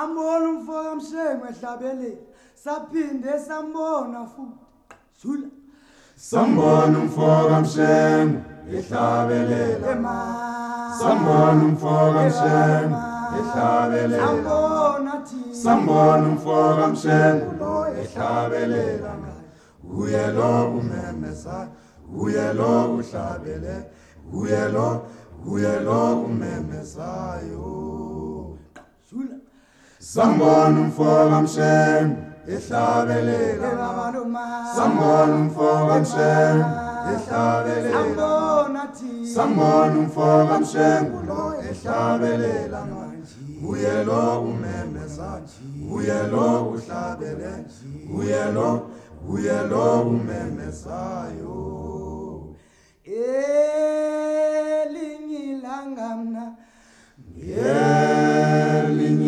ambona umfo kamshengo ehlabelela saphinde sambona futhi. Zula Sambona umfoka mshengo ehlabelela. Sambona umfoka mshengo ehlabelela. Sambona thina. Sambona umfoka mshengo lo ehlabelela. Uye lo umemeza uye lo uhlabele uye lo uye lo umemezayo Sambona umfoka mshengo ehlabelela Sambona umfoka mshengo ehlabelela sambona umfoka mshengu lo ehlabelela uye lo umemeza uye lo uhlabele uye lo uye lo umemezayo elinye ilanga mna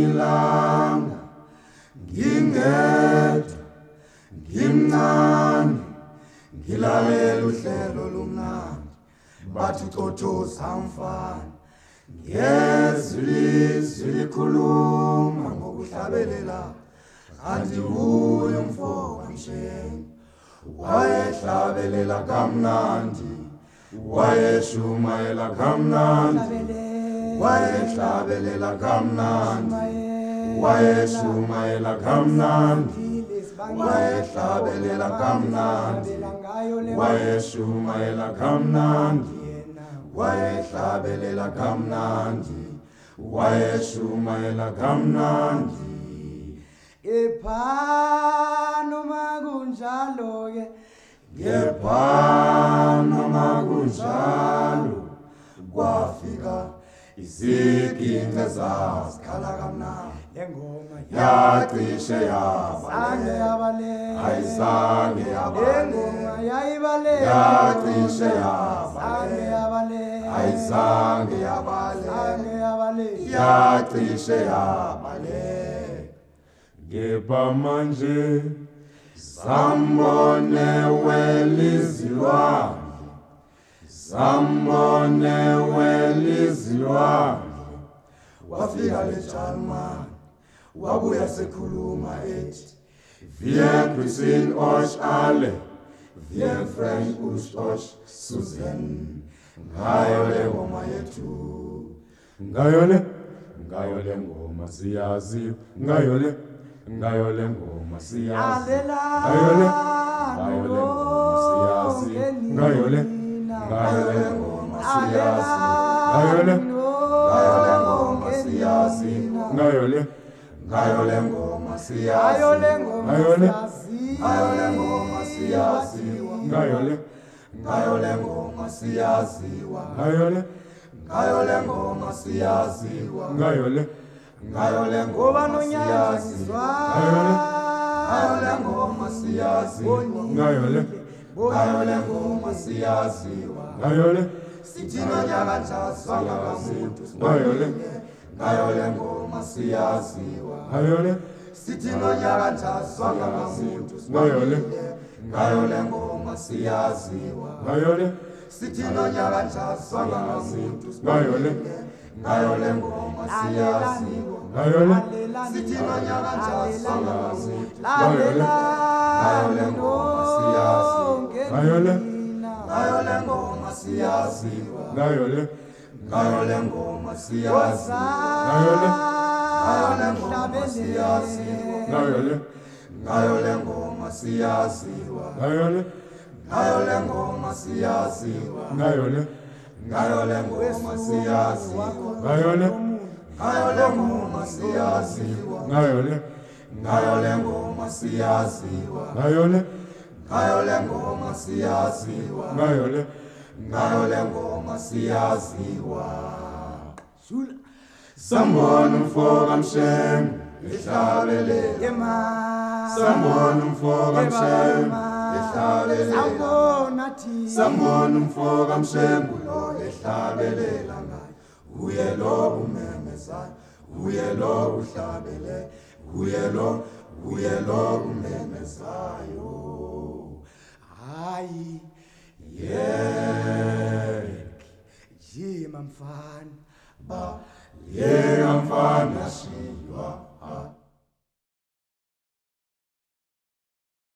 ilanga ngingedwa ngimncane ngilalela uhlelo lumnandi bathi cothoza mfana ngezwi likhuluma ngokuhlabelela. Kanti uye umfo kamshengu wayehlabelela kamnandi wayeshumayela kamnandi wayehlabelela kamnandi. Wayeshumayela kamnandi. Wayehlabelela kamnandi. Wayeshumayela kamnandi. Wayehlabelela kamnandi. Wayeshumayela kamnandi. Ephano makunjalo ke ngephano makunjalo kwafika izigince zazikhala kamnandi. engoma yacishe yazange yabaleka ayizange yabaleka engoma yayibaleka yacishe yazange yabaleka ayizange yabaleka yacishe yabaleka ngeba manje zambone welizilwane. Zambone welizilwane. Wafika lejani mani wabuya sekhuluma ethi wir grüßen euch alle wir freuen euch Susan. Ngayo le ngoma yethu ngayo le ngayo le ngoma siyazi ngayo le ngayo le ngoma siyazi alela ngayo le ngayo le ngoma siyazi ngayo le ngayo le ngoma siyazi ayo le siyaziwa. ngayo le ngoma siyazi ngayo le ngayo le ngoma siyaziwa. Ngayo le ngayo le ngoma siyaziwa. Ngayo le ngayo le ngoba ngoma siyaziwa ngayo le ngayo le ngoma siyaziwa. Ngayo le ngayo le ngoma siyaziwa. Ngayo le sithina nyakathaza ngamuntu. Ngayo le ngayole ngoma siyaziwa. Ngayole sithi nonyakathathwa ngamamuntu ngayole ngayole ngoma siyaziwa. Ngayole sithi nonyakathathwa ngamamuntu ngayole ngayole ngoma siyaziwa. Ngayole sithi nonyakathathwa ngamamuntu ngayole ngayole ngoma siyaziwa. Ngayole ngayole ngoma siyaziwa. Ngayole ngayo le ngoma siyazi ngayo le. Ngayo le ngoma siyazi ngayo le. Ngayo le ngoma siyaziwa ngayo le. Ngayo le ngoma siyaziwa ngayo le. Ngoma siyaziwa ngayo le. Ngoma siyaziwa ngayo le. Ngoma siyaziwa ngayo le. Ngoma siyaziwa ngayo ngayo le ngoma siyaziwa. Zula. Sambona umfoka mshengu ehlabelela ema. Sambona umfoka mshengu ehlabelela sambona thina Sambona umfoka mshengu lo ehlabelela ngayo uye lo umemezayo uye lo uhlabele uye lo uye lo umemezayo hayi yeah jima mfana ba. Yeka mfana shiywa